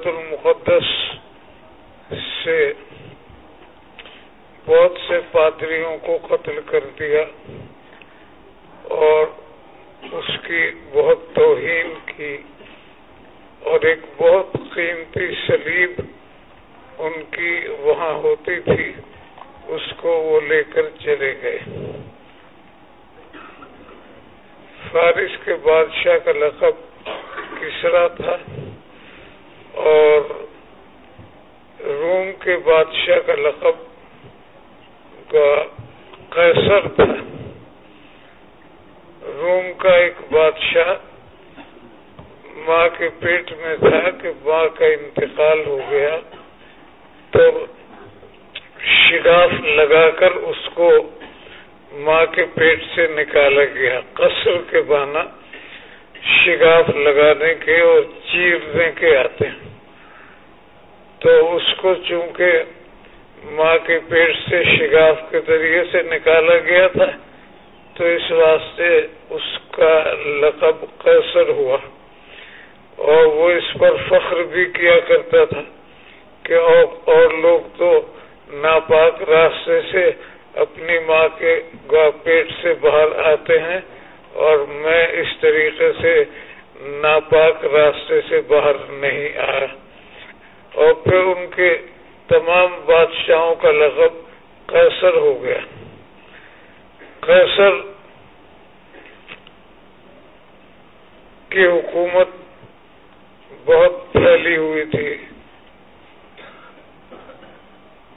بیت المقدس سے بہت سے پادریوں کو قتل کر دیا اور اس کی بہت توہین کی اور ایک بہت قیمتی سلیب ان کی وہاں ہوتی تھی، اس کو وہ لے کر چلے گئے۔ فارس کے بادشاہ کا لقب کسرا تھا اور روم کے بادشاہ کا لقب کیسر تھا۔ روم کا ایک بادشاہ ماں کے پیٹ میں تھا کہ ماں کا انتقال ہو گیا۔ تو شگاف لگا کر اس کو ماں کے پیٹ سے نکالا گیا۔ قصر کے بانا شگاف لگانے کے اور چیرنے کے آتے ہیں۔ تو اس کو چونکہ ماں کے پیٹ سے شگاف کے ذریعے سے نکالا گیا تھا، تو اس واسطے اس کا لقب قیصر ہوا۔ اور وہ اس پر فخر بھی کیا کرتا تھا کہ اور لوگ تو ناپاک راستے سے اپنی ماں کے پیٹ سے باہر آتے ہیں اور میں اس طریقے سے ناپاک راستے سے باہر نہیں آیا۔ اور پھر ان کے تمام بادشاہوں کا لقب قیصر ہو گیا۔ قیصر کی حکومت بہت پھیلی ہوئی تھی۔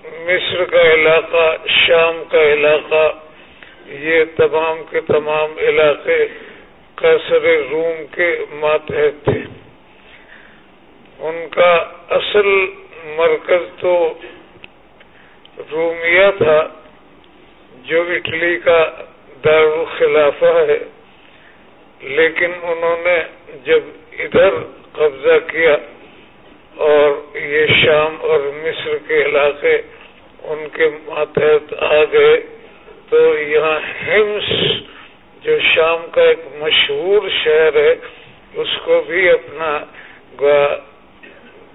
مصر کا علاقہ، شام کا علاقہ، یہ تمام کے تمام علاقے قصر روم کے ماتحت تھے۔ ان کا اصل مرکز تو رومیہ تھا، جو اٹلی کا دارالخلافہ ہے۔ لیکن انہوں نے جب ادھر قبضہ کیا اور یہ شام اور مصر کے علاقے ان کے ماتحت آ گئے، تو یہاں ہمس، جو شام کا ایک مشہور شہر ہے، اس کو بھی اپنا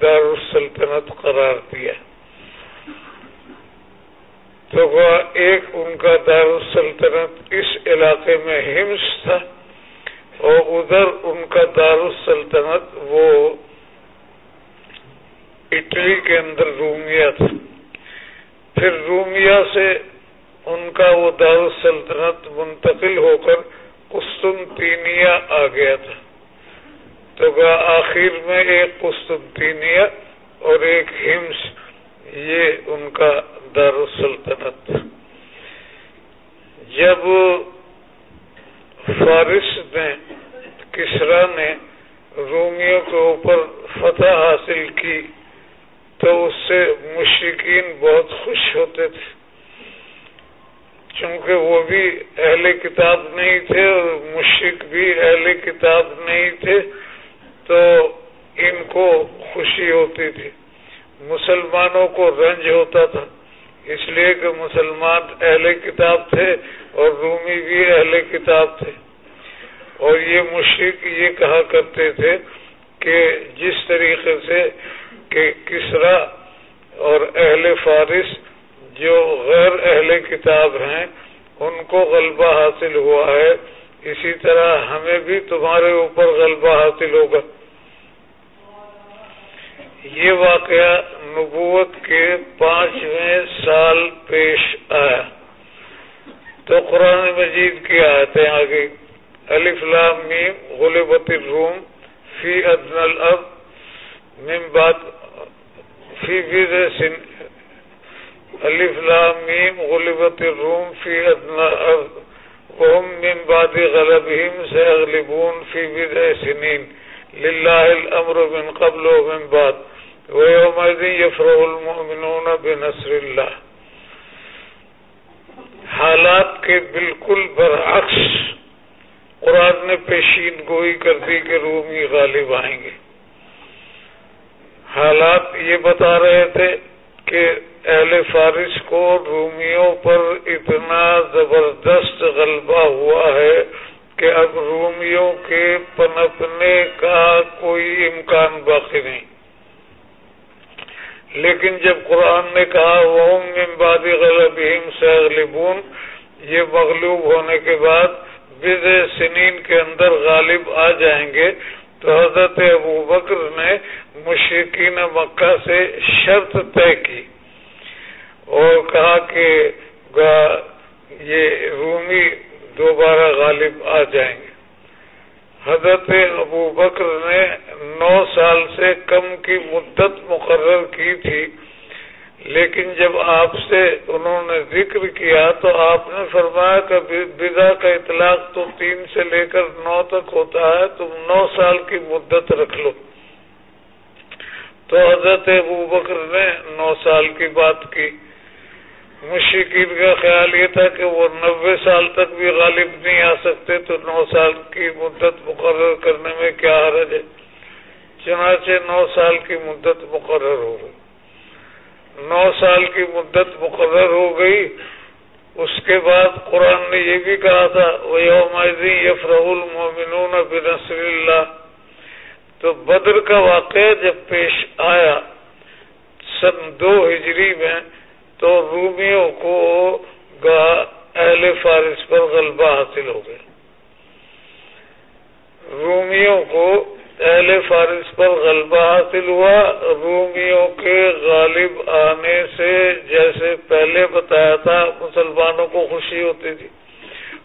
دارالسلطنت قرار دیا۔ تو وہ ایک ان کا دارالسلطنت اس علاقے میں ہمس تھا، اور ادھر ان کا دارالسلطنت وہ اٹلی کے اندر رومیہ تھا۔ پھر رومیہ سے ان کا وہ دارالسلطنت منتقل ہو کر قسطنطینیہ آ گیا تھا۔ تو آخر میں ایک قسطنطینیہ اور ایک ہمس، یہ ان کا دارالسلطنت۔ تھا جب فارس نے، کسرا نے رومیوں کے اوپر فتح حاصل کی، تو اس سے مشرقین بہت خوش ہوتے تھے۔ چونکہ وہ بھی اہل کتاب نہیں تھے اور مشرق بھی اہل کتاب نہیں تھے۔ تو ان کو خوشی ہوتی تھی۔ مسلمانوں کو رنج ہوتا تھا۔ اس لیے کہ مسلمان اہل کتاب تھے اور رومی بھی اہل کتاب تھے۔ اور یہ مشرق یہ کہا کرتے تھے کہ جس طریقے سے کہ کسرا اور اہل فارس جو غیر اہل کتاب ہیں، ان کو غلبہ حاصل ہوا ہے۔ اسی طرح ہمیں بھی تمہارے اوپر غلبہ حاصل ہوگا۔ یہ واقعہ نبوت کے پانچویں سال پیش آیا۔ تو قرآن مجید کی آیتیں آگے الف لام میم، غلبت الروم، فی ادن الارض من بعد فی بضع سن۔ الف لام میم، غلبت الروم، فی ادنى الارض وهم من بعد غلبهم سيغلبون في بضع سنين لله الأمر من قبل ومن بعد ويومئذ يفرح المؤمنون بنصر الله حالات کے بالکل برعکس قرآن نے پیشین گوئی کر دی کہ رومی غالب آئیں گے۔ حالات یہ بتا رہے تھے کہ اہل فارس کو رومیوں پر اتنا زبردست غلبہ ہوا ہے کہ اب رومیوں کے پنپنے کا کوئی امکان باقی نہیں۔ لیکن جب قرآن نے کہا وہ امباد غلب سے یہ مغلوب ہونے کے بعد بز سنین کے اندر غالب آ جائیں گے، تو حضرت ابو بکر نے مشرقین مکہ سے شرط طے کی اور کہا کہ یہ رومی دوبارہ غالب آ جائیں گے۔ حضرت ابو بکر نے نو سال سے کم کی مدت مقرر کی تھی، لیکن جب آپ سے انہوں نے ذکر کیا تو آپ نے فرمایا کہ بدا کا اطلاق تو تین سے لے کر نو تک ہوتا ہے، تم نو سال کی مدت رکھ لو۔ تو حضرت ابو بکر نے نو سال کی بات کی۔ مشکل کا خیال یہ تھا کہ وہ نوے سال تک بھی غالب نہیں آ سکتے، تو نو سال کی مدت مقرر کرنے میں کیا حرج ہے؟ چنانچہ نو سال کی مدت مقرر ہو گئی۔ نو سال کی مدت مقرر ہو گئی، اس کے بعد قرآن نے یہ بھی کہا تھا وہ یفرح المومنون بنصر اللہ تو بدر کا واقعہ جب پیش آیا، سن دو ہجری میں تو رومیوں کو اہل فارس پر غلبہ حاصل ہو گیا۔ رومیوں کو اہل فارس پر غلبہ حاصل ہوا۔ رومیوں کے غالب آنے سے جیسے پہلے بتایا تھا، مسلمانوں کو خوشی ہوتی تھی۔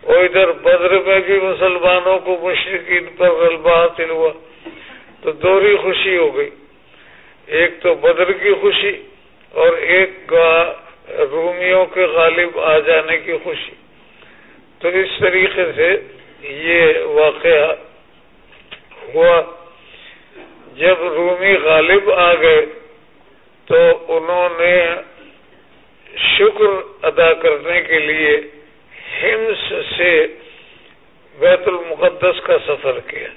اور ادھر بدر میں بھی مسلمانوں کو مشرقین پر غلبہ حاصل ہوا۔ تو دوری خوشی ہو گئی۔ ایک تو بدر کی خوشی اور ایک رومیوں کے غالب آ جانے کی خوشی۔ تو اس طریقے سے یہ واقعہ ہوا۔ جب رومی غالب آ گئے تو انہوں نے شکر ادا کرنے کے لیے ہمس سے بیت المقدس کا سفر کیا۔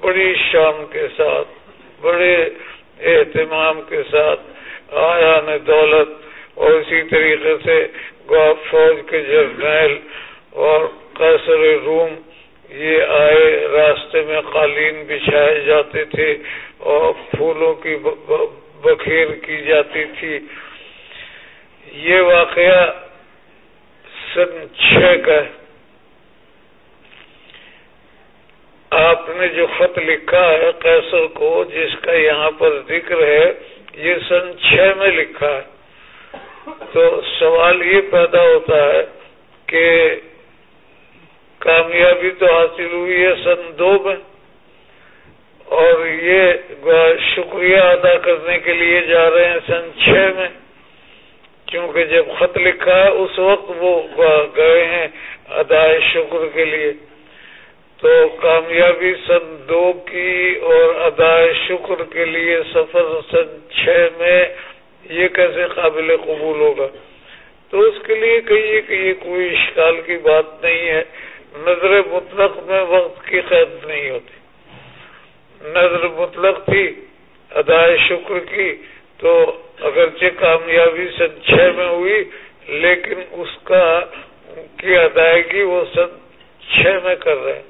بڑی شام کے ساتھ، بڑے اہتمام کے ساتھ آیا نے دولت۔ اور اسی طریقے سے فوج کے جرنیل اور قیصر روم یہ آئے، راستے میں قالین بچھائے جاتے تھے اور پھولوں کی بکھیر کی جاتی تھی۔ یہ واقعہ سن چھ کا آپ نے جو خط لکھا ہے کیسر کو، جس کا یہاں پر ذکر ہے، یہ سن چھ میں لکھا ہے۔ تو سوال یہ پیدا ہوتا ہے کہ کامیابی تو حاصل ہوئی ہے سن دو میں، اور یہ شکریہ ادا کرنے کے لیے جا رہے ہیں سن چھ میں، کیونکہ جب خط لکھا ہے، اس وقت وہ گئے ہیں ادائے شکر کے لیے۔ تو کامیابی سن دو کی اور ادائے شکر کے لیے سفر سن چھ میں یہ کیسے قابل قبول ہوگا؟ تو اس کے لیے کہیے کہ یہ کوئی اشکال کی بات نہیں ہے۔ نظر مطلق میں وقت کی قید نہیں ہوتی۔ نظر مطلق تھی ادائے شکر کی تو اگرچہ کامیابی سن چھ میں ہوئی، لیکن اس کا، کی ادائیگی وہ سن چھ میں کر رہے ہیں۔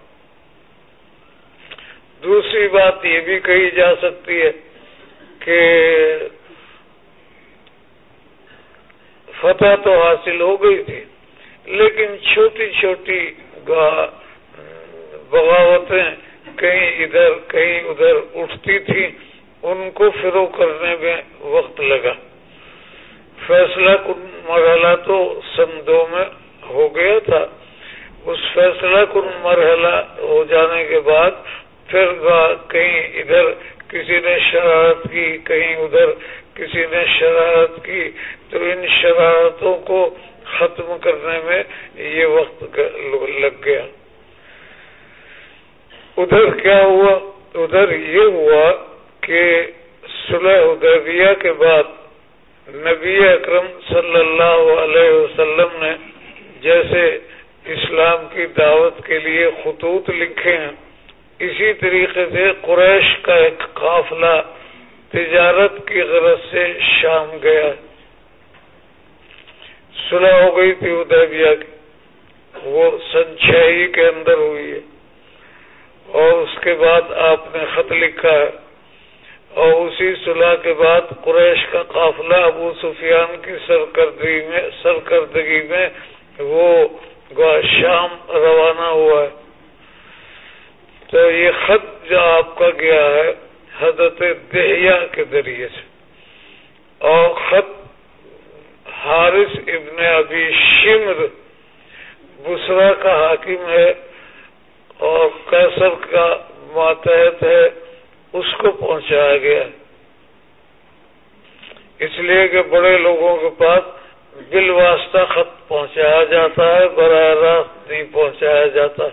دوسری بات یہ بھی کہی جا سکتی ہے کہ فتح تو حاصل ہو گئی تھی۔ لیکن چھوٹی چھوٹی بغاوتیں کہیں ادھر کہیں ادھر اٹھتی تھی ان کو فروغ کرنے میں وقت لگا۔ فیصلہ کن مرحلہ تو سن دو میں ہو گیا تھا۔ اس فیصلہ کن مرحلہ ہو جانے کے بعد پھر کہیں ادھر کسی نے شرارت کی، کہیں ادھر کسی نے شرارت کی۔ تو ان شرارتوں کو ختم کرنے میں یہ وقت لگ گیا۔ ادھر کیا ہوا؟ ادھر یہ ہوا کہ صلح ادیبیہ کے بعد نبی اکرم صلی اللہ علیہ وسلم نے جیسے اسلام کی دعوت کے لیے خطوط لکھے ہیں، اسی طریقے سے قریش کا ایک قافلہ تجارت کی غرض سے شام گیا۔ صلح ہو گئی تھی ادیبیہ کی۔ وہ سنچائی کے اندر ہوئی ہے۔ اور اس کے بعد آپ نے خط لکھا ہے۔ اور اسی صلح کے بعد قریش کا قافلہ ابو سفیان کی سرکردگی میں سرکردگی میں وہ شام روانہ ہوا ہے۔ تو یہ خط جو آپ کا گیا ہے حضرت دہیا کے ذریعے سے۔ اور خط حارث ابن ابی شمر بسرا کا حاکم ہے اور کیسر کا ماتحت ہے، اس کو پہنچایا گیا۔ اس لیے کہ بڑے لوگوں کے پاس بل واسطہ خط پہنچایا جاتا ہے، براہ راست نہیں پہنچایا جاتا۔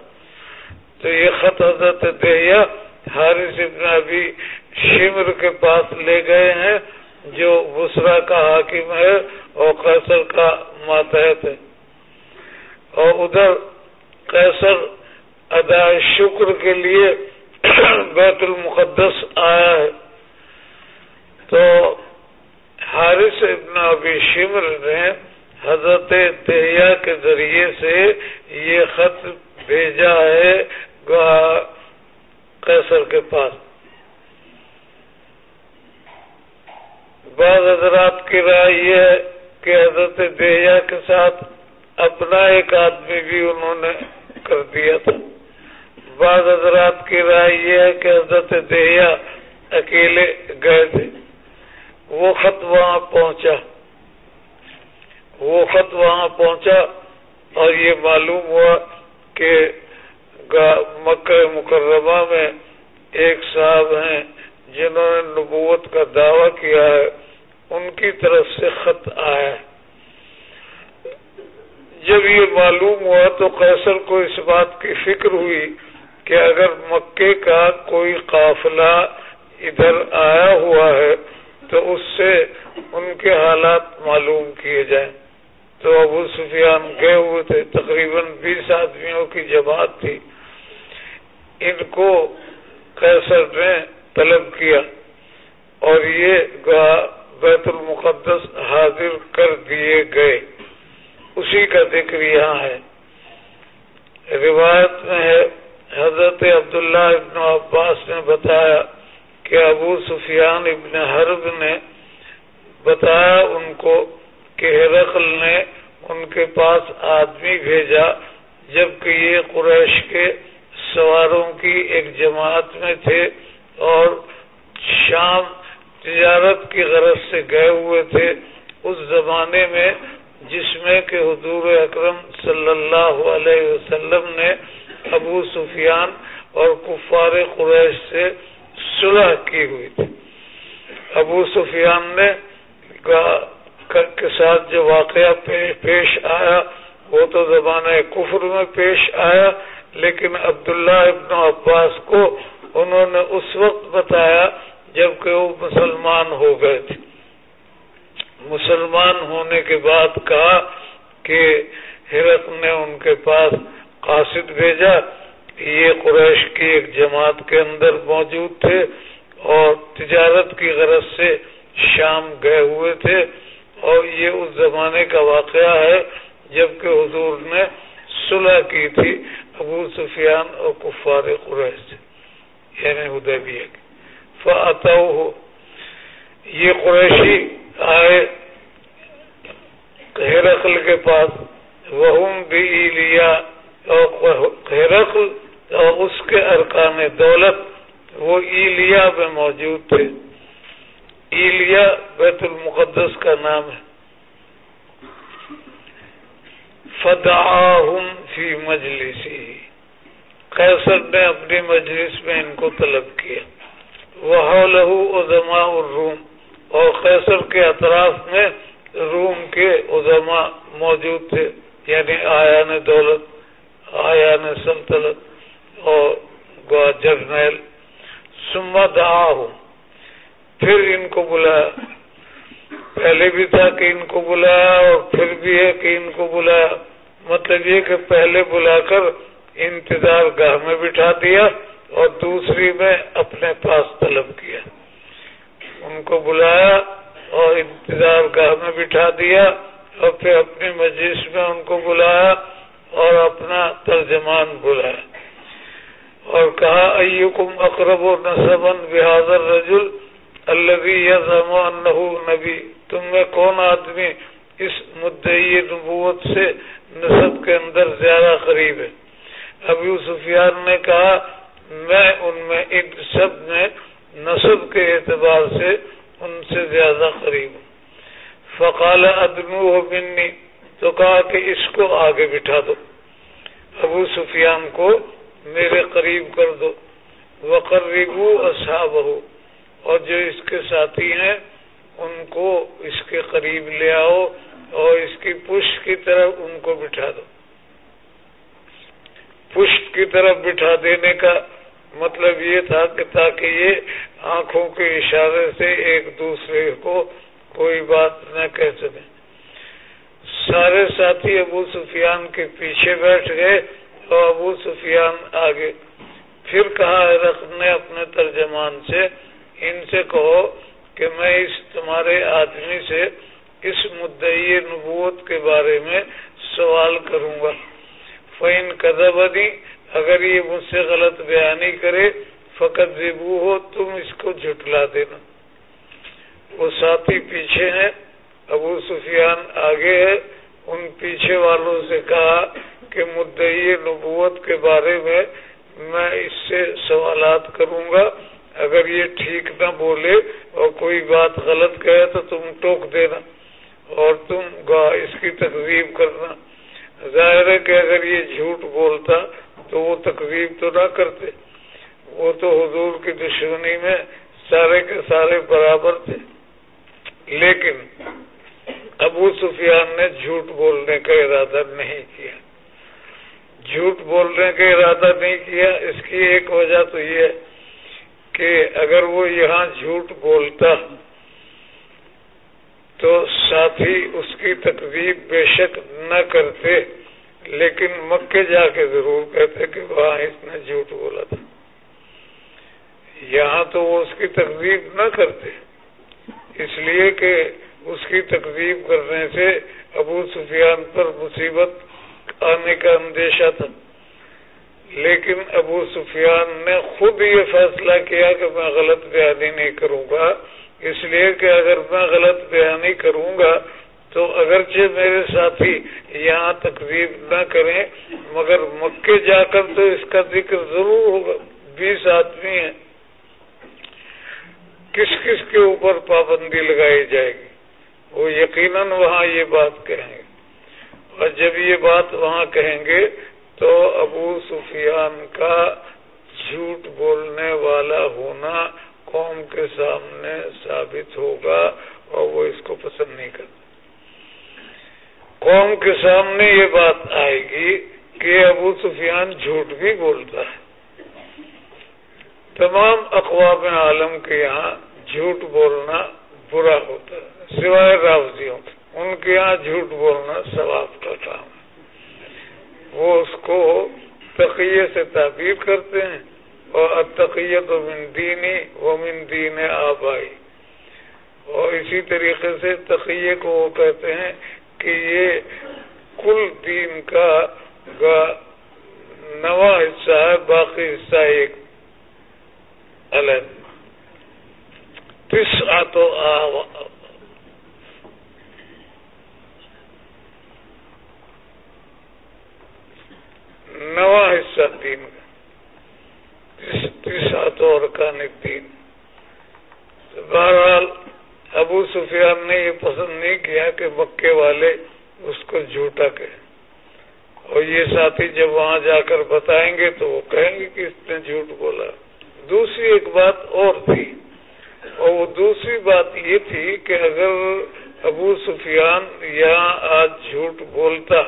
تو یہ خط حضرت دہیا حارث ابن ابھی شمر کے پاس لے گئے ہیں، جو بسرا کا حاکم ہے۔ اور قیصر کا ماتحت ہے۔ اور ادھر قیصر ادا شکر کے لیے بیت المقدس آیا ہے۔ تو حارث ابن ابی شمر نے حضرت دہیا کے ذریعے سے یہ خط بھیجا ہے قیصر کے پاس۔ بعض حضرات کی رائے یہ ہے کہ حضرت دہیا کے ساتھ اپنا ایک آدمی بھی انہوں نے کر دیا تھا۔ بعض حضرات کی رائے یہ ہے کہ حضرت دہیا اکیلے گئے تھے۔ وہ خط وہاں پہنچا۔ وہ خط وہاں پہنچا اور یہ معلوم ہوا کہ مکہ مکرمہ میں ایک صاحب ہیں جنہوں نے نبوت کا دعویٰ کیا ہے۔ ان کی طرف سے خط آیا۔ جب یہ معلوم ہوا تو قیصر کو اس بات کی فکر ہوئی کہ اگر مکے کا کوئی قافلہ ادھر آیا ہوا ہے تو اس سے ان کے حالات معلوم کیے جائیں۔ تو ابو سفیان گئے ہوئے تھے۔ تقریباً بیس آدمیوں کی جماعت تھی۔ ان کو کیسر نے طلب کیا اور یہ بیت المقدس حاضر کر دیے گئے۔ اسی کا ذکر یہاں ہے۔ روایت میں ہے، حضرت عبداللہ ابن عباس نے بتایا کہ ابو سفیان ابن حرب نے بتایا ان کو کہ ہرقل نے ان کے پاس آدمی بھیجا، جبکہ یہ قریش کے سواروں کی ایک جماعت میں تھے اور شام تجارت کی غرض سے گئے ہوئے تھے، اس زمانے میں جس میں کہ حضور اکرم صلی اللہ علیہ وسلم نے ابو سفیان اور کفار قریش سے صلح کی ہوئی تھی۔ ابو سفیان نے کے ساتھ جو واقعہ پیش آیا، وہ تو زمانہ کفر میں پیش آیا، لیکن عبداللہ ابن عباس کو انہوں نے اس وقت بتایا جبکہ وہ مسلمان ہو گئے تھے۔ مسلمان ہونے کے بعد کہا کہ ہرت نے ان کے پاس قاصد بھیجا۔ یہ قریش کی ایک جماعت کے اندر موجود تھے اور تجارت کی غرض سے شام گئے ہوئے تھے۔ اور یہ اس زمانے کا واقعہ ہے جبکہ حضور نے صلح کی تھی ابو سفیان اور کفار قریش سے یعنی ادیبیہ کی۔ فاتا ہو یہ قریشی آئے ہرقل کے پاس وہ بھی لیا ہرقل اور اس کے ارکان دولت، وہ ایلیا میں موجود تھے۔ ایلیا بیت المقدس کا نام ہے۔ فدعاہم فی مجلسی۔ قیصر نے اپنی مجلس میں ان کو طلب کیا۔ وہ لہو ازما الروم اور قیصر کے اطراف میں روم کے ازما موجود تھے یعنی آیا نے دولت آیا نے سلطنت اور جرنیل سمت ہوں پھر ان کو بلایا۔ پہلے بھی تھا کہ ان کو بلایا اور پھر بھی ہے کہ ان کو بلایا۔ مطلب یہ کہ پہلے بلا کر انتظار گاہ میں بٹھا دیا۔ اور دوسری میں اپنے پاس طلب کیا۔ ان کو بلایا اور انتظار گاہ میں بٹھا دیا اور پھر اپنی مجلس میں ان کو بلایا اور اپنا ترجمان بلایا۔ اور کہا، ایکم اقرب و نصبن بحاظر رجل اللہ نبی۔ تم میں کون آدمی اس مدعی نبوت سے نصب کے اندر زیادہ قریب ہے؟ ابو سفیان نے کہا میں ان میں ان سب میں نصب کے اعتبار سے ان سے زیادہ قریب ہوں۔ فقال ادنو ہو بنی تو کہا کہ اس کو آگے بٹھا دو۔ ابو سفیان کو میرے قریب کر دو۔ وقربو اصحاب اور جو اس کے ساتھی ہیں، ان کو اس کے قریب لے آؤ اور اس کی پشت کی طرف ان کو بٹھا دو۔ پشت کی طرف بٹھا دینے کا مطلب یہ تھا کہ تاکہ یہ آنکھوں کے اشارے سے ایک دوسرے کو کوئی بات نہ کہہ سکے۔ سارے ساتھی ابو سفیان کے پیچھے بیٹھ گئے اور ابو سفیان آگے۔ پھر کہا، رخ نے اپنے ترجمان سے، ان سے کہو کہ میں اس تمہارے آدمی سے اس مدعی نبوت کے بارے میں سوال کروں گا۔ فین قدبنی اگر یہ مجھ سے غلط بیانی کرے، فقط زبو ہو، تم اس کو جھٹلا دینا۔ وہ ساتھی پیچھے ہیں، ابو سفیان آگے ہے۔ ان پیچھے والوں سے کہا کہ مدعی نبوت کے بارے میں میں اس سے سوالات کروں گا۔ اگر یہ ٹھیک نہ بولے اور کوئی بات غلط کہے تو تم ٹوک دینا اور تم اس کی تقریب کرنا۔ ظاہر ہے کہ اگر یہ جھوٹ بولتا تو وہ تقریب تو نہ کرتے۔ وہ تو حضور کی دشمنی میں سارے کے سارے برابر تھے۔ لیکن ابو سفیان نے جھوٹ بولنے کا ارادہ نہیں کیا۔ جھوٹ بولنے کا ارادہ نہیں کیا۔ اس کی ایک وجہ تو یہ کہ اگر وہ یہاں جھوٹ بولتا تو ساتھی اس کی تقریب بے شک نہ کرتے۔ لیکن مکے جا کے ضرور کہتے کہ وہاں اس نے جھوٹ بولا تھا۔ یہاں تو وہ اس کی تقریب نہ کرتے۔ اس لیے کہ اس کی تقریب کرنے سے ابو سفیان پر مصیبت آنے کا اندیشہ تھا۔ لیکن ابو سفیان نے خود یہ فیصلہ کیا کہ میں غلط بیانی نہیں کروں گا۔ اس لیے کہ اگر میں غلط بیانی کروں گا تو اگرچہ میرے ساتھی یہاں تقریب نہ کریں، مگر مکے جا کر تو اس کا ذکر ضرور ہوگا۔ بیس آدمی ہیں۔ کس کس کے اوپر پابندی لگائی جائے گی؟ وہ یقیناً وہاں یہ بات کہیں گے۔ اور جب یہ بات وہاں کہیں گے، تو ابو سفیان کا جھوٹ بولنے والا ہونا قوم کے سامنے ثابت ہوگا اور وہ اس کو پسند نہیں کرتا۔ قوم کے سامنے یہ بات آئے گی کہ ابو سفیان جھوٹ بھی بولتا ہے۔ تمام اقوام عالم کے یہاں جھوٹ بولنا برا ہوتا ہے، سوائے راوزیوں ان کے یہاں جھوٹ بولنا ثواب کا کام ہے۔ وہ اس کو تقیے سے تعبیر کرتے ہیں۔ اور تقیت و من دینی وہ من دین آبائی۔ اور اسی طریقے سے تقیے کو وہ کہتے ہیں کہ یہ کل دین کا نواں حصہ ہے باقی حصہ ایک الگ تو نواں حصہ دین کا تو ارکان دین بہرحال ابو سفیان نے یہ پسند نہیں کیا کہ مکے والے اس کو جھوٹا کہیں۔ اور یہ ساتھی جب وہاں جا کر بتائیں گے تو وہ کہیں گے کہ اس نے جھوٹ بولا۔ دوسری ایک بات اور تھی۔ اور وہ دوسری بات یہ تھی کہ اگر ابو سفیان یہاں آج جھوٹ بولتا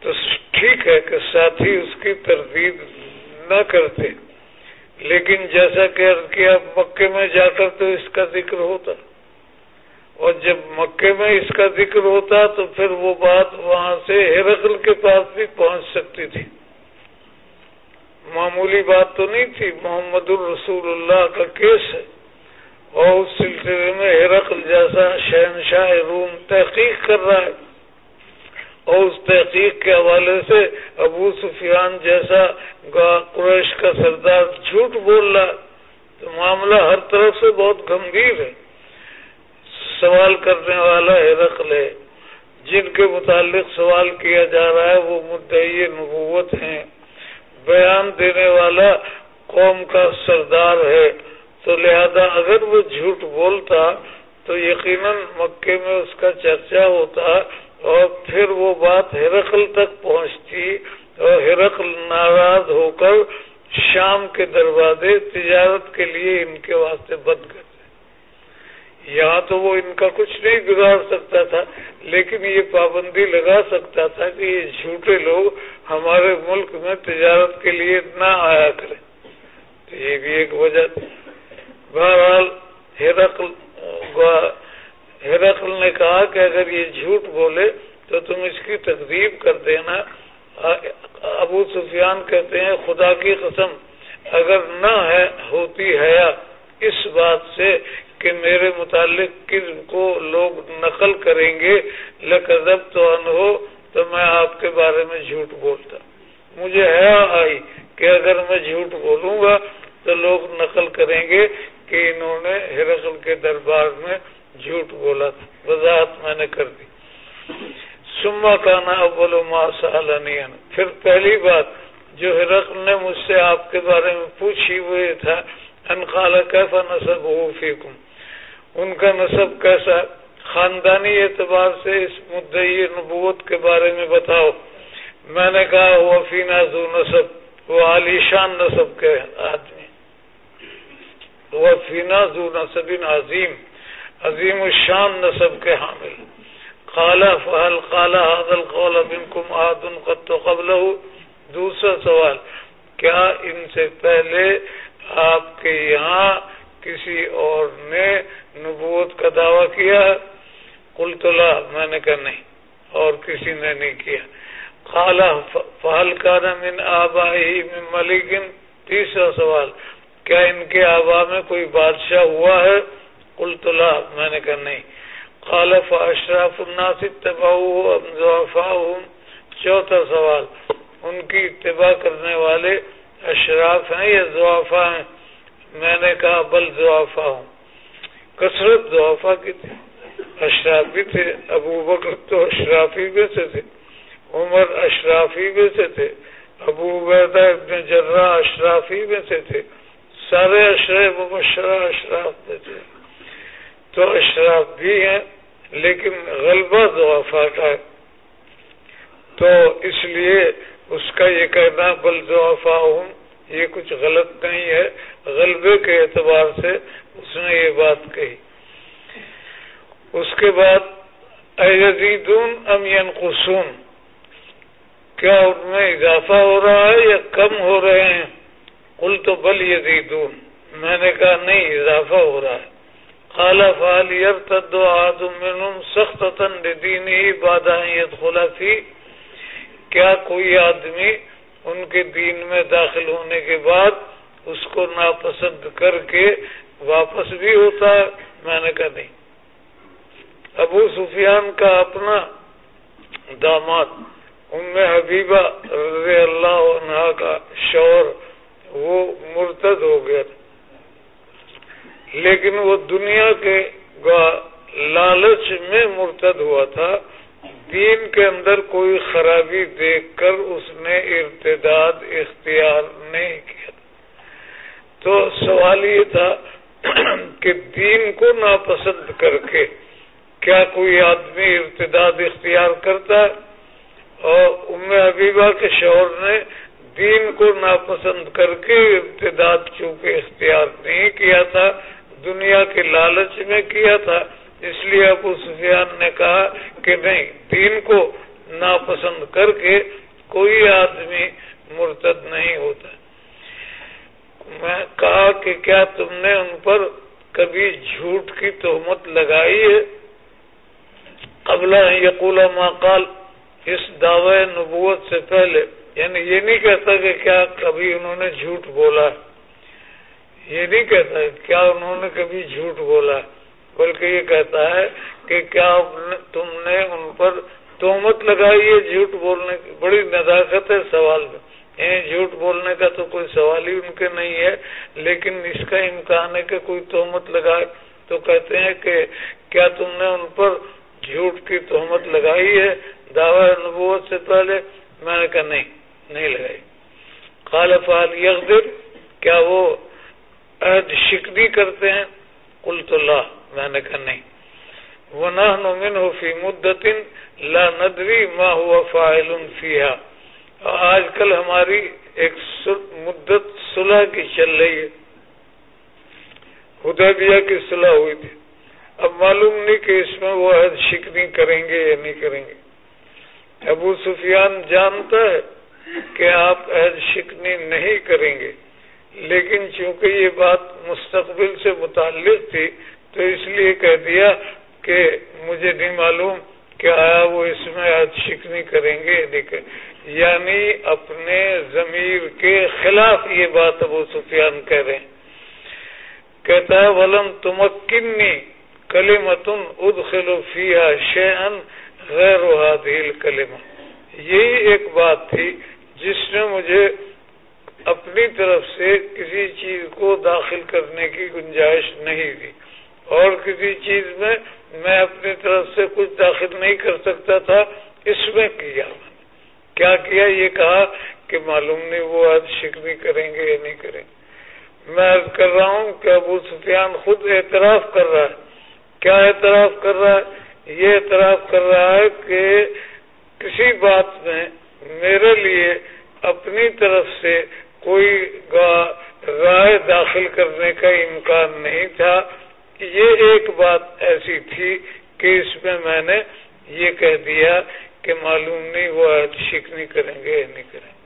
تو ٹھیک ہے کہ ساتھی اس کی تردید نہ کرتے۔ لیکن جیسا کہ کیا مکے میں جا کر تو اس کا ذکر ہوتا۔ اور جب مکے میں اس کا ذکر ہوتا تو پھر وہ بات وہاں سے ہرقل کے پاس بھی پہنچ سکتی تھی۔ معمولی بات تو نہیں تھی، محمد الرسول اللہ کا کیس ہے۔ اور اس سلسلے میں ہرقل جیسا شہنشاہ روم تحقیق کر رہا ہے۔ اور اس تحقیق کے حوالے سے ابو سفیان جیسا قریش کا سردار جھوٹ بول رہا تو معاملہ ہر طرف سے بہت گمبھیر ہے۔ سوال کرنے والا ہرقل ہے جن کے متعلق سوال کیا جا رہا ہے، وہ مدعی نبوت ہیں۔ بیان دینے والا قوم کا سردار ہے۔ تو لہذا اگر وہ جھوٹ بولتا، تو یقیناً مکے میں اس کا چرچا ہوتا اور پھر وہ بات ہرقل تک پہنچتی اور ہرقل ناراض ہو کر شام کے دروازے تجارت کے لیے ان کے واسطے بند کرتے یہاں تو وہ ان کا کچھ نہیں بگاڑ سکتا تھا، لیکن یہ پابندی لگا سکتا تھا کہ یہ جھوٹے لوگ ہمارے ملک میں تجارت کے لیے نہ آیا کرے تو یہ بھی ایک وجہ تھی۔ بہرحال ہرقل ہرقل نے کہا کہ اگر یہ جھوٹ بولے تو تم اس کی تقریب کر دینا۔ ابو سفیان کہتے ہیں، خدا کی قسم، اگر نہ ہے، ہوتی حیا اس بات سے کہ میرے متعلق کن کو لوگ نقل کریں گے لکذب تو ان ہو تو میں آپ کے بارے میں جھوٹ بولتا۔ مجھے حیا آئی کہ اگر میں جھوٹ بولوں گا تو لوگ نقل کریں گے کہ انہوں نے ہرقل کے دربار میں جھوٹ بولا تھا، وضاحت میں نے کر دی۔ سما کا نا بولو ماسالین پھر پہلی بات جو ہرقل نے مجھ سے آپ کے بارے میں پوچھی وہ یہ تھا انخال کیسا نصب ہو فیکم ان کا نصب کیسا؟ خاندانی اعتبار سے اس مدعی نبوت کے بارے میں بتاؤ۔ میں نے کہا وہ فینا زو نصب وہ عالیشان نصب کے آدمی۔ وہ فینا زو نصب عظیم۔ عظیم الشان نصب کے حامل۔ خالہ فہل خالہ حضل قول منکم آدن قد قبل دوسرا سوال، کیا ان سے پہلے آپ کے یہاں کسی اور نے نبوت کا دعویٰ کیا؟ کل تولا میں نے کہا نہیں، اور کسی نے نہیں کیا۔ خالہ فہل کا من آبا ہی ملکن تیسرا سوال، کیا ان کے آبا میں کوئی بادشاہ ہوا ہے؟ کل تولا میں نے کہا نہیں۔ خالف اشراف الناصد تباہ چوتھا سوال، ان کی اتباع کرنے والے اشراف ہیں یا زوافا ہیں؟ میں نے کہا، بل زوافا ہوں کثرت زوافا کی تھی۔ اشراف بھی تھے۔ ابو بکر تو اشرافی میں سے تھے۔ عمر اشرافی میں سے تھے۔ ابو بیدا ابن جرا اشرافی میں سے تھے۔ سارے اشرف مبشرہ اشراف میں تھے۔ تو اشراف بھی ہیں، لیکن غلبہ زوافا کا ہے۔ تو اس لیے اس کا یہ کہنا، بل زوافا ہوں یہ کچھ غلط نہیں ہے۔ غلبے کے اعتبار سے اس نے یہ بات کہی۔ اس کے بعد، ایزیدون امین قسون کیا ان میں اضافہ ہو رہا ہے یا کم ہو رہے ہیں؟ کل تو بل یزیدون۔ میں نے کہا، نہیں، اضافہ ہو رہا ہے۔ خالہ فال یرتد آدم سخت دین ہی بادہ خلافی کیا کوئی آدمی ان کے دین میں داخل ہونے کے بعد اس کو ناپسند کر کے واپس بھی ہوتا ہے؟ میں نے کہا نہیں. ابو سفیان کا اپنا داماد ان میں حبیبہ رضی اللہ عنہ کا شور وہ مرتد ہو گیا لیکن وہ دنیا کے لالچ میں مرتد ہوا تھا۔ دین کے اندر کوئی خرابی دیکھ کر اس نے ارتداد اختیار نہیں کیا۔ تو سوال یہ تھا کہ دین کو ناپسند کر کے کیا کوئی آدمی ارتداد اختیار کرتا ہے؟ اور ام حبیبہ کے شوہر نے دین کو ناپسند کر کے ارتداد چونکہ اختیار نہیں کیا تھا دنیا کے لالچ میں کیا تھا؟ اس لیے ابو سفیان نے کہا کہ نہیں، دین کو ناپسند کر کے کوئی آدمی مرتد نہیں ہوتا۔ میں کہا کہ کیا تم نے ان پر کبھی جھوٹ کی تہمت لگائی ہے؟ قبل یقول ماقال اس دعوی نبوت سے پہلے یعنی یہ نہیں کہتا کہ کیا کبھی انہوں نے جھوٹ بولا۔ یہ نہیں کہتا کیا انہوں نے کبھی جھوٹ بولا؟ بلکہ یہ کہتا ہے کہ کیا تم نے ان پر تومت لگائی ہے جھوٹ بولنے کی؟ بڑی نزاکت ہے سوال میں۔ یعنی جھوٹ بولنے کا تو کوئی سوال ہی ان کے نہیں ہے، لیکن اس کا امکان ہے کہ کوئی تومت لگائے۔ تو کہتے ہیں کہ کیا تم نے ان پر جھوٹ کی تہمت لگائی ہے؟ دعوی نبوت سے پہلے میں نے کہا نہیں نہیں لگائی۔ قال فال یغدر، کیا وہ عہد شکنی کرتے ہیں، قلت اللہ، میں نے کہا نہیں۔ ونحن منه في مدة لا ندري ما هو فاعل فيها۔ آج کل ہماری ایک مدت صلح کی چل رہی ہے۔ حدیبیہ کی صلح ہوئی تھی۔ اب معلوم نہیں کہ اس میں وہ عہد شکنی کریں گے یا نہیں کریں گے۔ ابو سفیان جانتا ہے کہ آپ عہد شکنی نہیں کریں گے۔ لیکن چونکہ یہ بات مستقبل سے متعلق تھی، تو اس لیے کہہ دیا کہ مجھے نہیں معلوم کہ آیا وہ اس میں عہد شکنی کریں گے یعنی اپنے ضمیر کے خلاف یہ بات ابو سفیان کہہ رہے ہیں۔ کہتا ہے ولم تمکنی کلیمتن ادخل فیہا شیئن غیر هذه کلمہ یہی ایک بات تھی جس نے مجھے اپنی طرف سے کسی چیز کو داخل کرنے کی گنجائش نہیں دی اور کسی چیز میں میں اپنی طرف سے کچھ داخل نہیں کر سکتا تھا، اس میں کیا۔ کیا کیا؟ یہ کہا کہ معلوم نہیں وہ آج شکنی کریں گے یا نہیں کریں۔ گے میں عرض کر رہا ہوں کہ ابو سفیان خود اعتراف کر رہا ہے۔ کیا اعتراف کر رہا ہے؟ یہ اعتراف کر رہا ہے کہ کسی بات میں میرے لیے اپنی طرف سے کوئی رائے داخل کرنے کا امکان نہیں تھا۔ یہ ایک بات ایسی تھی کہ اس میں میں نے یہ کہہ دیا کہ معلوم نہیں وہ شک کریں گے یا نہیں کریں۔ گے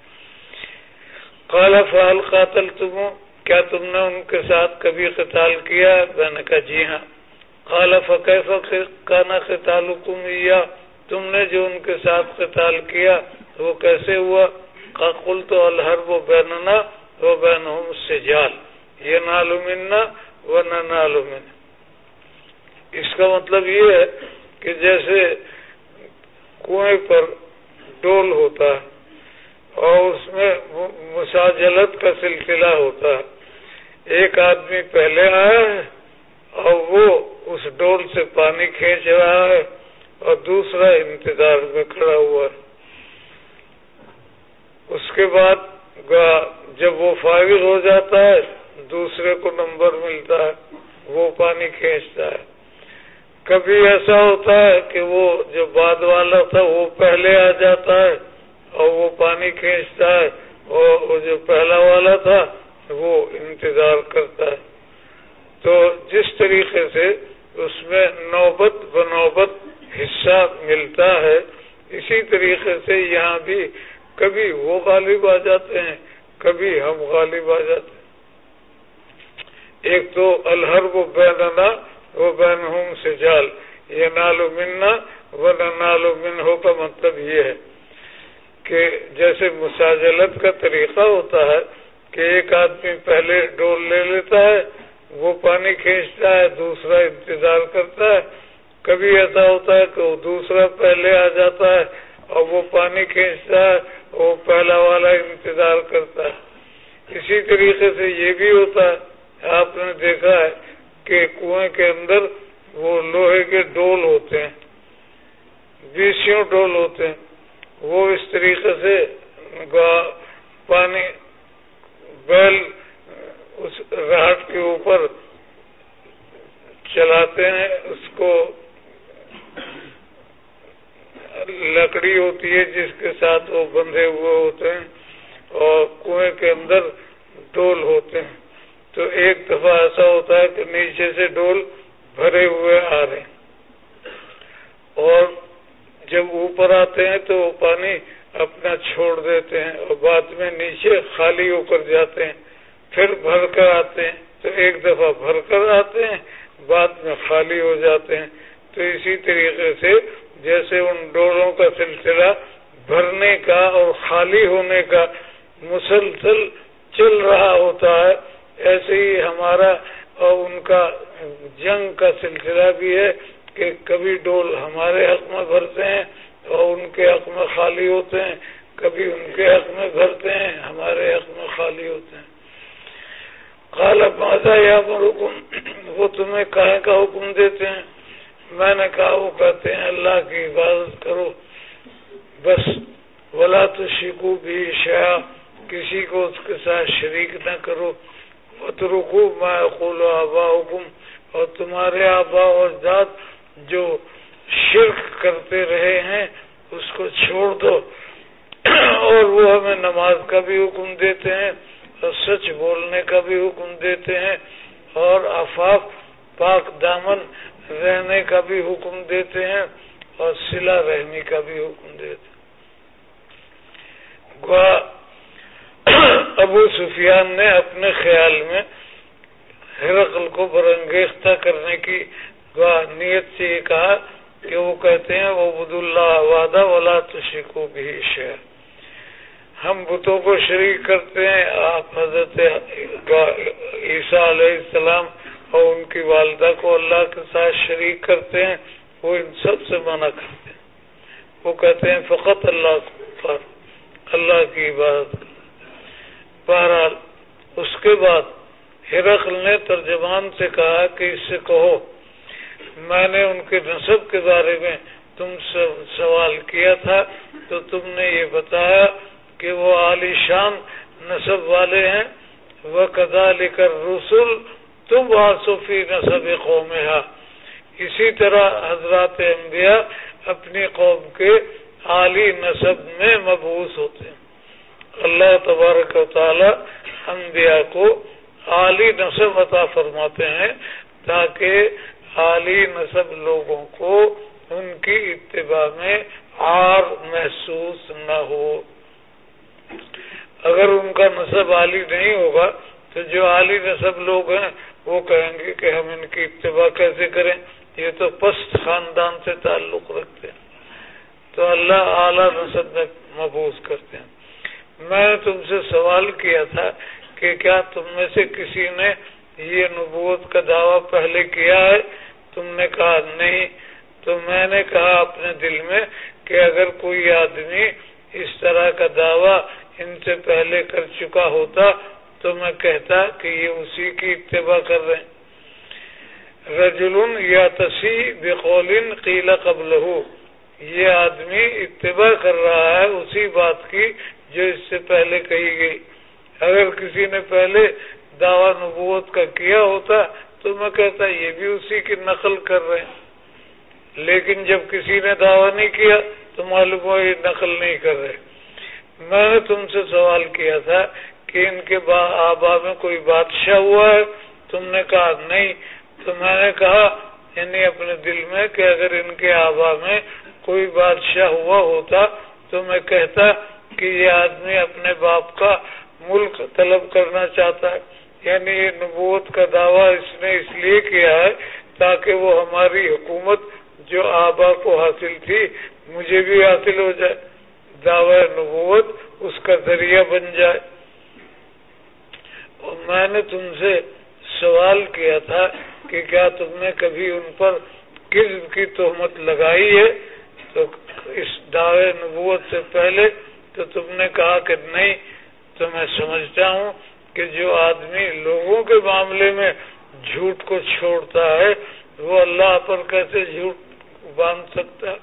کالا فال قاتل تم کیا تم نے ان کے ساتھ کبھی قتال کیا؟ میں نے کہا جی ہاں۔ کالا فقیف کانا سے یا تم نے جو ان کے ساتھ قتال کیا وہ کیسے ہوا؟ کل تو الحر وہ بیننا وہ بین سے جال یہ نالمنا وہ نہ نالمن اس کا مطلب یہ ہے کہ جیسے کنویں پر ڈول ہوتا ہے اور اس میں مساجلت کا سلسلہ ہوتا ہے۔ ایک آدمی پہلے آیا ہے اور وہ اس ڈول سے پانی کھینچ رہا ہے اور دوسرا انتظار میں کھڑا ہوا ہے۔ اس کے بعد جب وہ فائر ہو جاتا ہے، دوسرے کو نمبر ملتا ہے، وہ پانی کھینچتا ہے۔ کبھی ایسا ہوتا ہے کہ وہ جو بعد والا تھا، وہ پہلے آ جاتا ہے اور وہ پانی کھینچتا ہے، اور وہ جو پہلا والا تھا، وہ انتظار کرتا ہے۔ تو جس طریقے سے اس میں نوبت بنوبت حصہ ملتا ہے، اسی طریقے سے یہاں بھی کبھی وہ غالب آ جاتے ہیں، کبھی ہم غالب آ جاتے ہیں۔ ایک تو الحر و بیننا وہ بین سے جال یہ نالو منا وہ نالو من ہو کا مطلب یہ ہے کہ جیسے مساجلت کا طریقہ ہوتا ہے کہ ایک آدمی پہلے ڈول لے لیتا ہے وہ پانی کھینچتا ہے دوسرا انتظار کرتا ہے کبھی ایسا ہوتا ہے کہ وہ دوسرا پہلے آ جاتا ہے اور وہ پانی کھینچتا ہے وہ پہلا والا انتظار کرتا ہے اسی طریقے سے یہ بھی ہوتا ہے آپ نے دیکھا ہے کہ کنویں کے اندر وہ لوہے کے ڈول ہوتے ہیں بیسوں ڈول ہوتے ہیں وہ اس طریقے سے پانی بیل اس راٹ کے اوپر چلاتے ہیں اس کو لکڑی ہوتی ہے جس کے ساتھ وہ بندھے ہوئے ہوتے ہیں اور کنویں کے اندر ڈول ہوتے ہیں تو ایک دفعہ ایسا ہوتا ہے کہ نیچے سے ڈول بھرے ہوئے آ رہے ہیں اور جب اوپر آتے ہیں تو وہ پانی اپنا چھوڑ دیتے ہیں اور بعد میں نیچے خالی ہو کر جاتے ہیں پھر بھر کر آتے ہیں تو ایک دفعہ بھر کر آتے ہیں بعد میں خالی ہو جاتے ہیں تو اسی طریقے سے جیسے ان ڈوروں کا سلسلہ بھرنے کا اور خالی ہونے کا مسلسل چل رہا ہوتا ہے، ایسے ہی ہمارا اور ان کا جنگ کا سلسلہ بھی ہے کہ کبھی ڈول ہمارے حق میں بھرتے ہیں اور ان کے حق میں خالی ہوتے ہیں، کبھی ان کے حق میں بھرتے ہیں، ہمارے حق میں خالی ہوتے ہیں۔ کالا ماضا یا حکم؟ وہ تمہیں کہے کا حکم دیتے ہیں؟ میں نے کہا، وہ کہتے ہیں، اللہ کی عبادت کرو۔ بس بلا تو شیکو بھی شیا کسی کو اس کے ساتھ شریک نہ کرو۔ رکو میں آبا حکم اور تمہارے آبا اور ذات جو شرک کرتے رہے ہیں، اس کو چھوڑ دو۔ اور وہ ہمیں نماز کا بھی حکم دیتے ہیں، اور سچ بولنے کا بھی حکم دیتے ہیں، اور افاف پاک دامن رہنے کا بھی حکم دیتے ہیں، اور سلا رحمی کا بھی حکم دیتے ہیں۔ ابو سفیان نے اپنے خیال میں ہرقل کو برنگیختہ کرنے کی نیت سے یہ کہا کہ وہ کہتے ہیں وہ بد اللہ وعدہ ولا تو بھی شہر ہم بتوں کو شریک کرتے ہیں، آپ حضرت عیسیٰ علیہ السلام اور ان کی والدہ کو اللہ کے ساتھ شریک کرتے ہیں، وہ ان سب سے منع کرتے ہیں۔ وہ کہتے ہیں، فقط اللہ پر اللہ کی عبادت۔ بہرحال، اس کے بعد ہرقل نے ترجمان سے کہا کہ اس سے کہو، میں نے ان کے نصب کے بارے میں تم سے سوال کیا تھا، تو تم نے یہ بتایا کہ وہ عالی شان نصب والے ہیں۔ وہ کدا لے کر رسول تم آصفی نصب قوم اسی طرح حضرات انبیاء اپنی قوم کے عالی نصب میں مبوس ہوتے ہیں۔ اللہ تبارک و تعالی انبیاء کو عالی نصب عطا فرماتے ہیں تاکہ عالی نصب لوگوں کو ان کی اتباع میں آر محسوس نہ ہو۔ اگر ان کا نصب عالی نہیں ہوگا تو جو عالی نصب لوگ ہیں وہ کہیں گے کہ ہم ان کی اتباع کیسے کریں؟ یہ تو پست خاندان سے تعلق رکھتے ہیں۔ تو اللہ اعلیٰ نصب میں محبوس کرتے ہیں۔ میں نے تم سے سوال کیا تھا کہ کیا تم میں سے کسی نے یہ نبوت کا دعویٰ پہلے کیا ہے؟ تم نے کہا نہیں۔ تو میں نے کہا اپنے دل میں کہ اگر کوئی آدمی اس طرح کا دعویٰ ان سے پہلے کر چکا ہوتا تو میں کہتا کہ یہ اسی کی اتباع کر رہے ہیں۔ رجل یا تسی بقول قیل قبل یہ آدمی اتباع کر رہا ہے اسی بات کی جو اس سے پہلے کہی گئی۔ اگر کسی نے پہلے دعوی نبوت کا کیا ہوتا تو میں کہتا یہ بھی اسی کی نقل کر رہے ہیں۔ لیکن جب کسی نے دعویٰ نہیں کیا تو معلوم ہو یہ نقل نہیں کر رہے۔ میں نے تم سے سوال کیا تھا کہ ان کے آبا میں کوئی بادشاہ ہوا ہے؟ تم نے کہا نہیں۔ تو میں نے کہا یعنی اپنے دل میں کہ اگر ان کے آبا میں کوئی بادشاہ ہوا ہوتا تو میں کہتا کہ یہ آدمی اپنے باپ کا ملک طلب کرنا چاہتا ہے۔ یعنی یہ نبوت کا دعویٰ اس نے اس لیے کیا ہے تاکہ وہ ہماری حکومت جو آبا کو حاصل تھی مجھے بھی حاصل ہو جائے۔ دعوی نبوت اس کا ذریعہ بن جائے۔ اور میں نے تم سے سوال کیا تھا کہ کیا تم نے کبھی ان پر قسم کی تہمت لگائی ہے؟ تو اس دعوے نبوت سے پہلے تو تم نے کہا کہ نہیں، تو میں سمجھتا ہوں کہ جو آدمی لوگوں کے معاملے میں جھوٹ کو چھوڑتا ہے، وہ اللہ پر کیسے جھوٹ باندھ سکتا ہے؟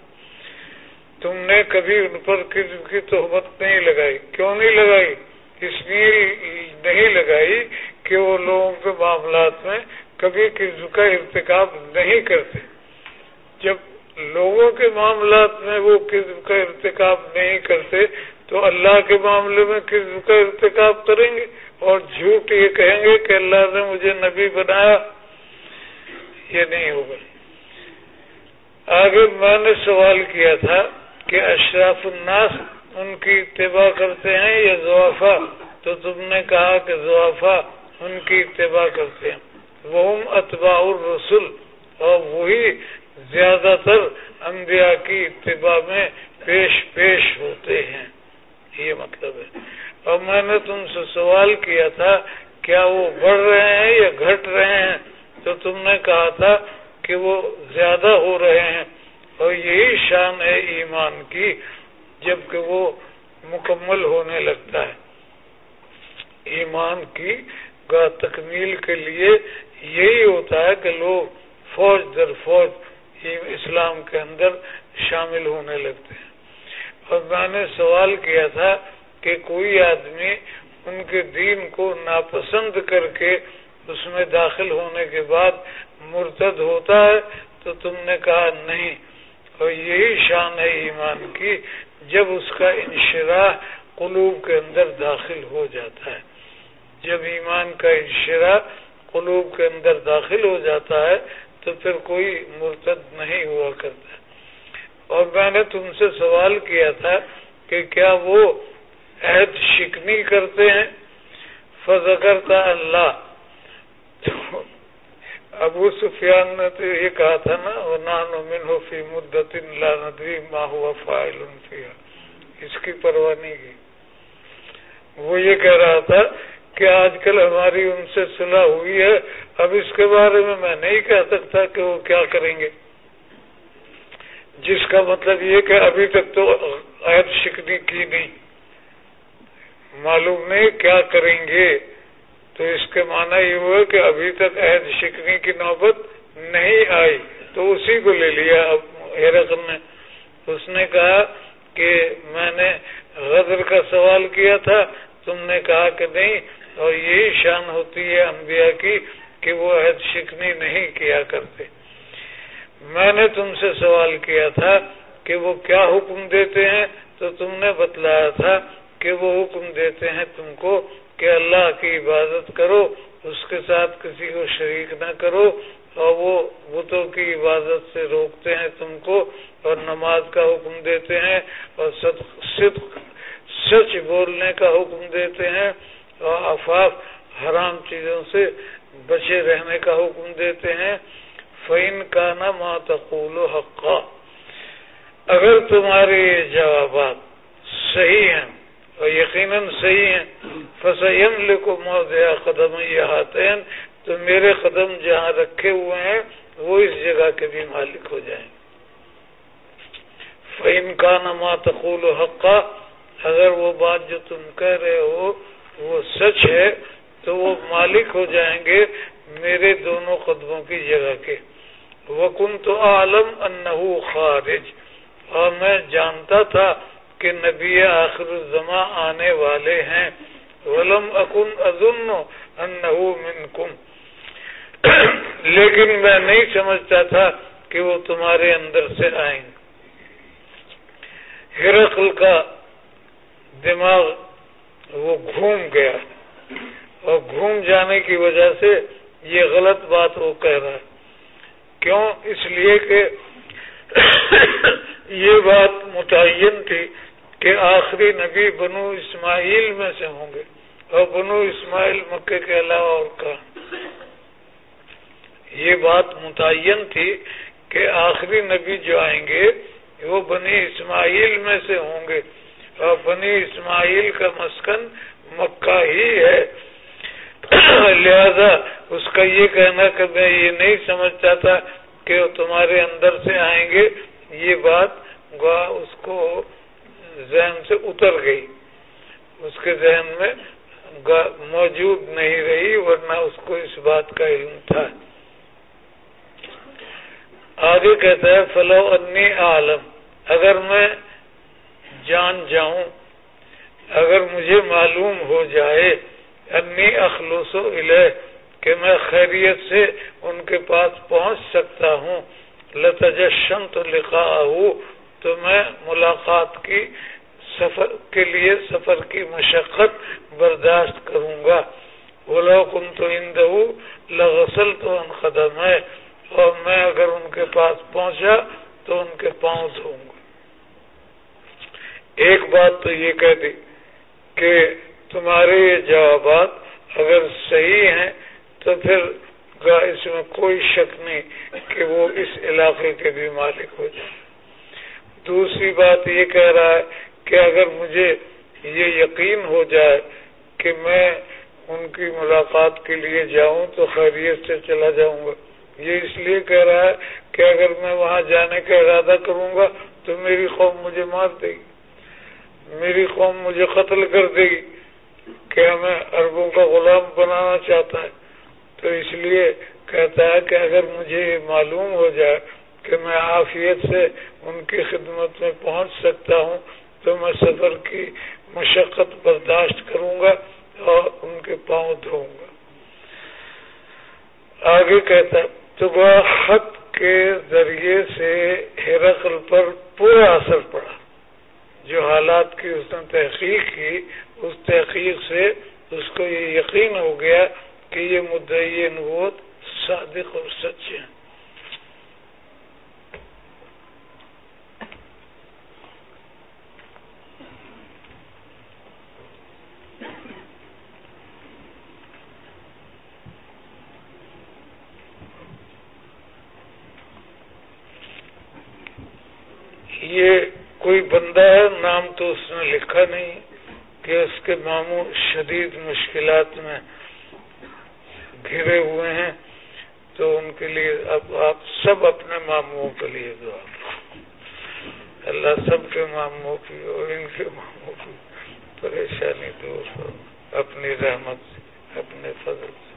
تم نے کبھی ان پر قسم کی تہمت نہیں لگائی۔ کیوں نہیں لگائی؟ اس لیے نہیں لگائی کہ وہ لوگوں کے معاملات میں کبھی قسم کا ارتکاب نہیں کرتے۔ جب لوگوں کے معاملات میں وہ قسم کا ارتکاب نہیں کرتے تو اللہ کے معاملے میں کس کا ارتکاب کریں گے اور جھوٹ یہ کہیں گے کہ اللہ نے مجھے نبی بنایا، یہ نہیں ہوگا۔ آگے میں نے سوال کیا تھا کہ اشراف الناس ان کی اتباع کرتے ہیں یا زوافہ تو تم نے کہا کہ زوافہ ان کی اتباع کرتے ہیں۔ وہ اتباع الرسول اور وہی زیادہ تر انبیاء کی اتباع میں پیش پیش ہوتے ہیں۔ یہ مطلب ہے۔ اور میں نے تم سے سوال کیا تھا، کیا وہ بڑھ رہے ہیں یا گھٹ رہے ہیں؟ تو تم نے کہا تھا کہ وہ زیادہ ہو رہے ہیں۔ اور یہی شان ہے ایمان کی، جبکہ وہ مکمل ہونے لگتا ہے۔ ایمان کی تکمیل کے لیے یہی ہوتا ہے کہ لوگ فوج در فوج اسلام کے اندر شامل ہونے لگتے ہیں۔ اور میں نے سوال کیا تھا کہ کوئی آدمی ان کے دین کو ناپسند کر کے اس میں داخل ہونے کے بعد مرتد ہوتا ہے تو تم نے کہا نہیں۔ اور یہی شان ہے ایمان کی، جب اس کا انشراح قلوب کے اندر داخل ہو جاتا ہے۔ جب ایمان کا انشراح قلوب کے اندر داخل ہو جاتا ہے تو پھر کوئی مرتد نہیں ہوا کرتا۔ اور میں نے تم سے سوال کیا تھا کہ کیا وہ عہد شکنی کرتے ہیں؟ فضا کرتا اللہ۔ تو ابو سفیان نے تو یہ کہا تھا نا وہ نان من ہو فی مدت لا ندری ما ہوا فائل اس کی پرواہ نہیں کی۔ وہ یہ کہہ رہا تھا کہ آج کل ہماری ان سے صلاح ہوئی ہے، اب اس کے بارے میں میں نہیں کہہ سکتا کہ وہ کیا کریں گے۔ جس کا مطلب یہ کہ ابھی تک تو عید شکنی کی نہیں۔ معلوم نہیں کیا کریں گے۔ تو اس کے معنی یہ ہوا کہ ابھی تک عہد شکنی کی نوبت نہیں آئی۔ تو اسی کو لے لیا اب نے۔ اس نے کہا کہ میں نے غدر کا سوال کیا تھا، تم نے کہا کہ نہیں اور یہی شان ہوتی ہے انبیاء کی کہ وہ عہد شکنی نہیں کیا کرتے۔ میں نے تم سے سوال کیا تھا کہ وہ کیا حکم دیتے ہیں؟ تو تم نے بتلایا تھا کہ وہ حکم دیتے ہیں تم کو کہ اللہ کی عبادت کرو، اس کے ساتھ کسی کو شریک نہ کرو، اور وہ بتوں کی عبادت سے روکتے ہیں تم کو، اور نماز کا حکم دیتے ہیں، اور صدق سچ بولنے کا حکم دیتے ہیں۔ اور افاف حرام چیزوں سے بچے رہنے کا حکم دیتے ہیں۔ فین کا نہ ماتقول حقا۔ اگر تمہارے یہ جوابات صحیح ہیں اور یقیناً صحیح ہیں فسم لکھو موضع قدم یہ تو میرے قدم جہاں رکھے ہوئے ہیں، وہ اس جگہ کے بھی مالک ہو جائیں۔ فعین کا نما تقول و حقا۔ اگر وہ بات جو تم کہہ رہے ہو وہ سچ ہے تو وہ مالک ہو جائیں گے میرے دونوں قدموں کی جگہ کے۔ وکن تو عالم انہو خارج۔ اور میں جانتا تھا کہ نبی آخر الزما آنے والے ہیں۔ ولم اکن ازن منکم لیکن میں نہیں سمجھتا تھا کہ وہ تمہارے اندر سے آئیں۔ ہرقل کا دماغ وہ گھوم گیا اور گھوم جانے کی وجہ سے یہ غلط بات وہ کہہ رہا ہے۔ کیوں؟ اس لیے کہ یہ بات متعین تھی کہ آخری نبی بنو اسماعیل میں سے ہوں گے اور بنو اسماعیل مکے کے علاوہ اور کا یہ بات متعین تھی کہ آخری نبی جو آئیں گے وہ بنی اسماعیل میں سے ہوں گے۔ بنی اسماعیل کا مسکن مکہ ہی ہے۔ لہذا اس کا یہ کہنا کہ میں یہ نہیں سمجھتا تھا کہ وہ تمہارے اندر سے آئیں گے۔ یہ بات اس کو ذہن سے اتر گئی۔ اس کے ذہن میں موجود نہیں رہی، ورنہ اس کو اس بات کا علم تھا۔ آگے کہتا ہے، فلو انی عالم اگر میں جان جاؤں، اگر مجھے معلوم ہو جائے، انی اخلوص و کہ میں خیریت سے ان کے پاس پہنچ سکتا ہوں لتجشن تو لکھا ہوں تو میں ملاقات کی سفر کے لیے سفر کی مشقت برداشت کروں گا۔ وہ کن تو اندو لغسل تو ان قدم ہے اور میں اگر ان کے پاس پہنچا، تو ان کے پاؤں دھوں گا۔ ایک بات تو یہ کہہ دی کہ تمہارے یہ جوابات اگر صحیح ہیں تو پھر اس میں کوئی شک نہیں کہ وہ اس علاقے کے بھی مالک ہو جائے دوسری بات یہ کہہ رہا ہے کہ اگر مجھے یہ یقین ہو جائے کہ میں ان کی ملاقات کے لیے جاؤں تو خیریت سے چلا جاؤں گا۔ یہ اس لیے کہہ رہا ہے کہ اگر میں وہاں جانے کا ارادہ کروں گا تو میری قوم مجھے مار دے گی۔ میری قوم مجھے قتل کر دے گی کہ ہمیں عربوں کا غلام بنانا چاہتا ہے۔ تو اس لیے کہتا ہے کہ اگر مجھے یہ معلوم ہو جائے کہ میں عافیت سے ان کی خدمت میں پہنچ سکتا ہوں، تو میں سفر کی مشقت برداشت کروں گا اور ان کے پاؤں دھوؤں گا۔ آگے کہتا ہے تو وہ خط کے ذریعے سے ہرقل پر پورا اثر پڑا۔ جو حالات کی اس نے تحقیق کی، اس تحقیق سے اس کو یہ یقین ہو گیا کہ یہ مدعی نبوت صادق اور سچے ہیں یہ کوئی بندہ ہے نام تو اس نے لکھا نہیں کہ اس کے ماموں شدید مشکلات میں گھرے ہوئے ہیں، تو ان کے لیے اب آپ سب اپنے ماموں کے لیے دعا اللہ سب کے ماموں کی اور ان کے ماموں کی پریشانی دور ہو اپنی رحمت اپنے فضل